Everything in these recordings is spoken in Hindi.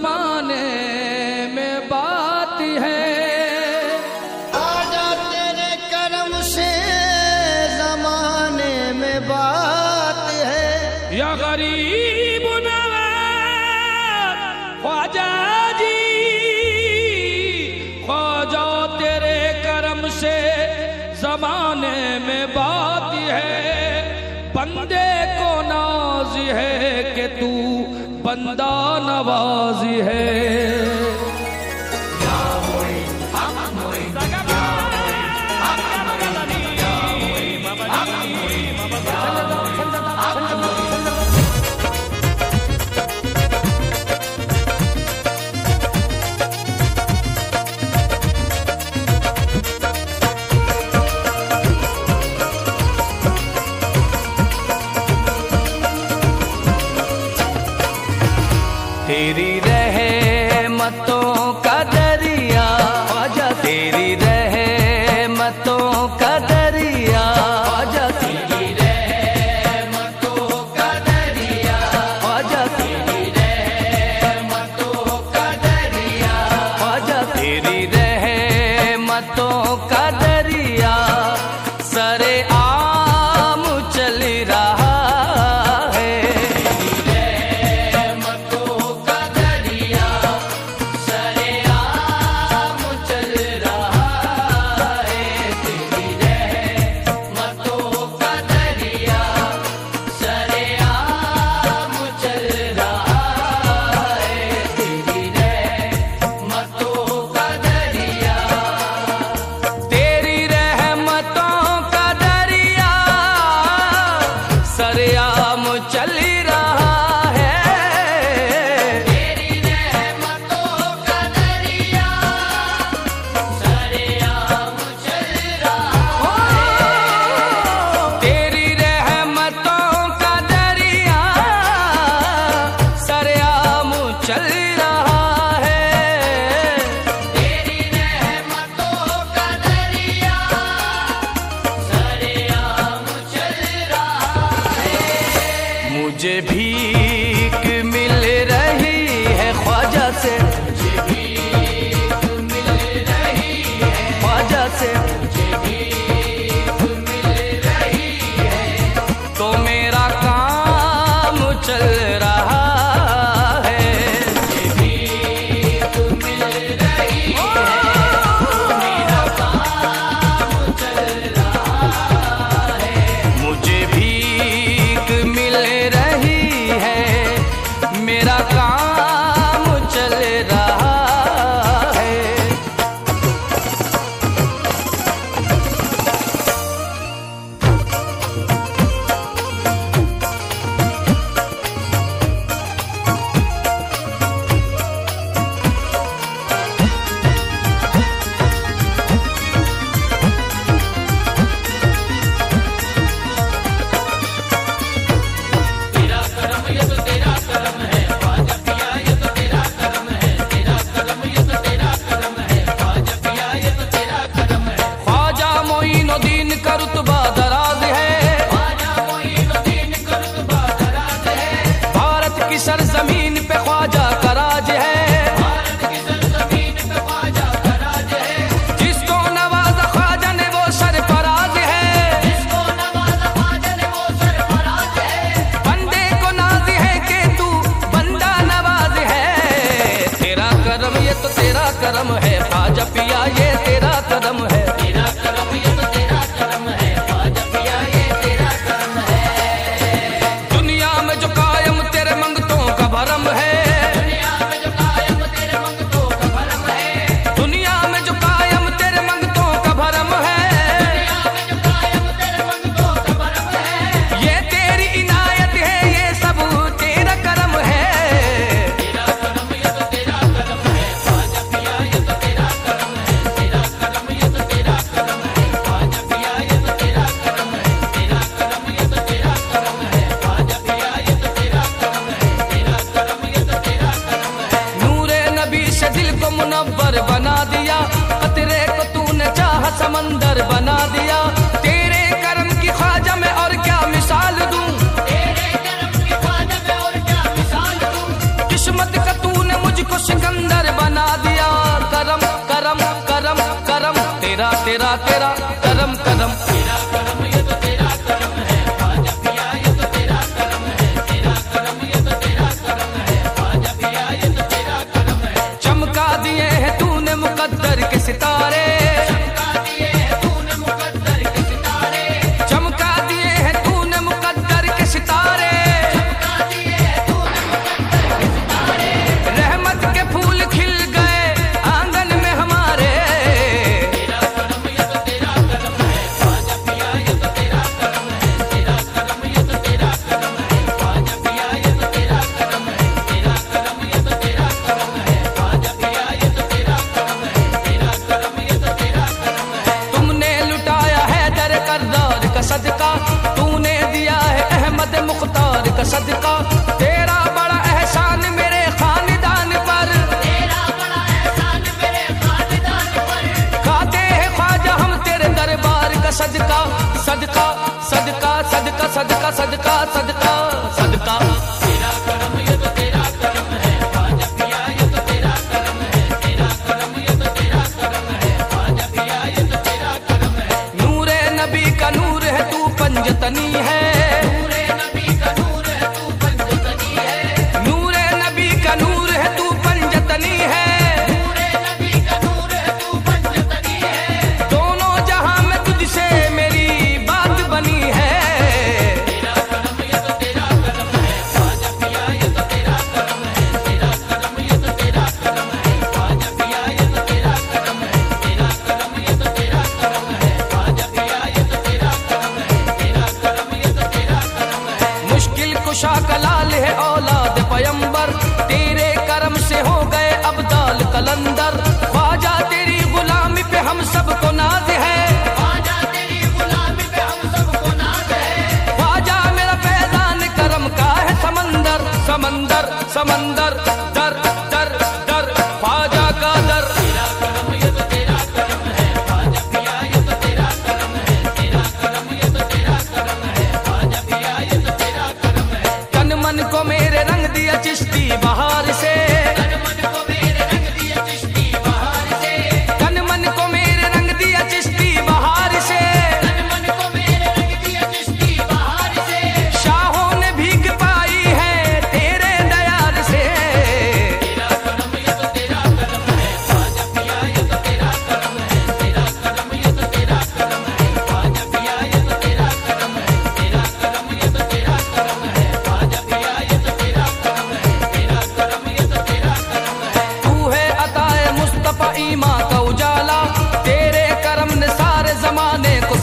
जमाने में बात है। आजा तेरे कर्म से जमाने में बात है। या गरीब ख्वाजा जी ख्वाजा तेरे कर्म से जमाने में बात है। बंदे को नाज है कि तू बंदा नवाज़ है। तेरी रहे मतों मुझे भी करम है पाजपिया पिया ये समंदर बना दिया। तेरे कर्म की ख्वाजा में और क्या मिसाल दूँ? किस्मत का तूने मुझको सिकंदर बना दिया। करम करम करम करम। तेरा तेरा तेरा, तेरा। सदका सदका सदका सदका सदका सदका सदका andar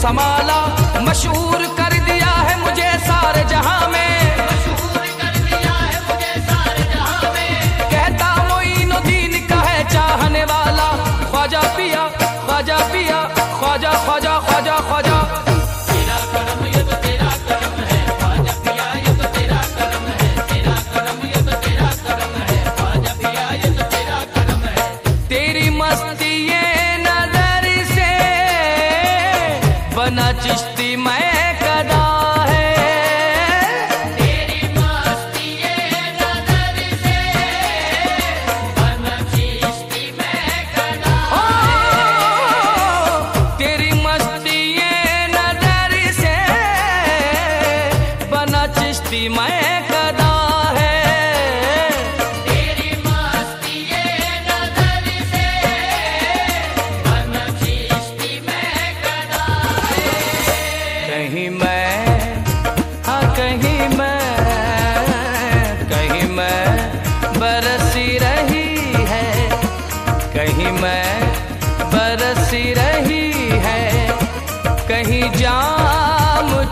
संभाला मशहूर चिश्ती मैं कदा है। तेरी मस्ती नज़र से चिश्ती मैं कदा तेरी मस्ती नज़र से बना चिश्ती मैं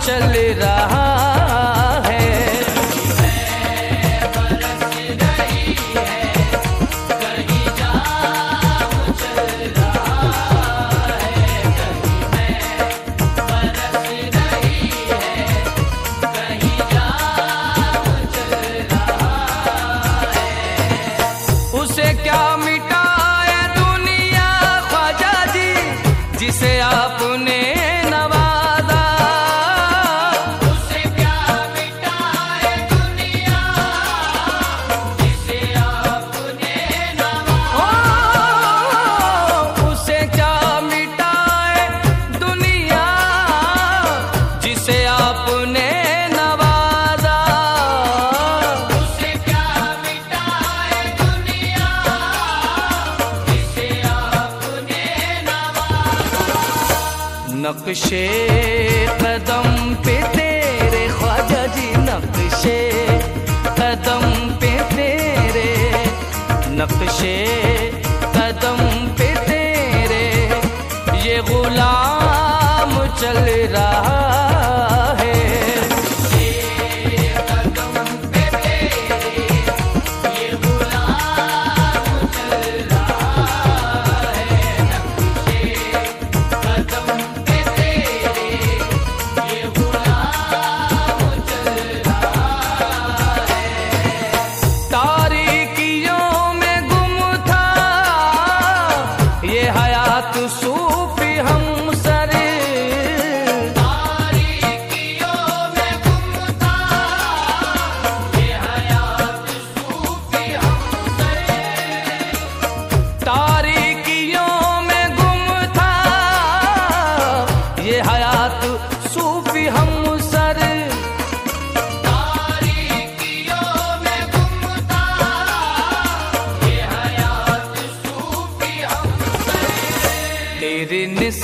चल रहा नक्शे कदम पे तेरे ख्वाजा जी नक्शे कदम पे तेरे नक्शे।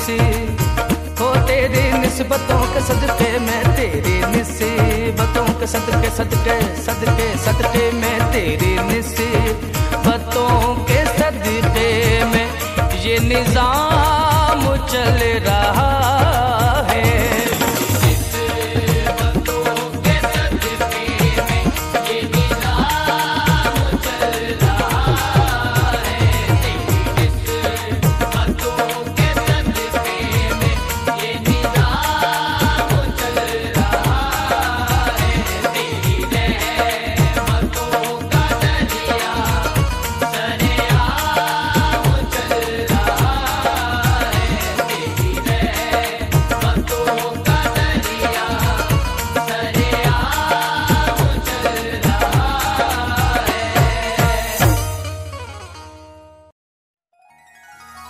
निस हो तेरी निस्बतों के सदके में तेरी निस्बतों के सदके सदके सदके सदके में तेरी निस्बतों के सदके में ये निज़ाम चल रहा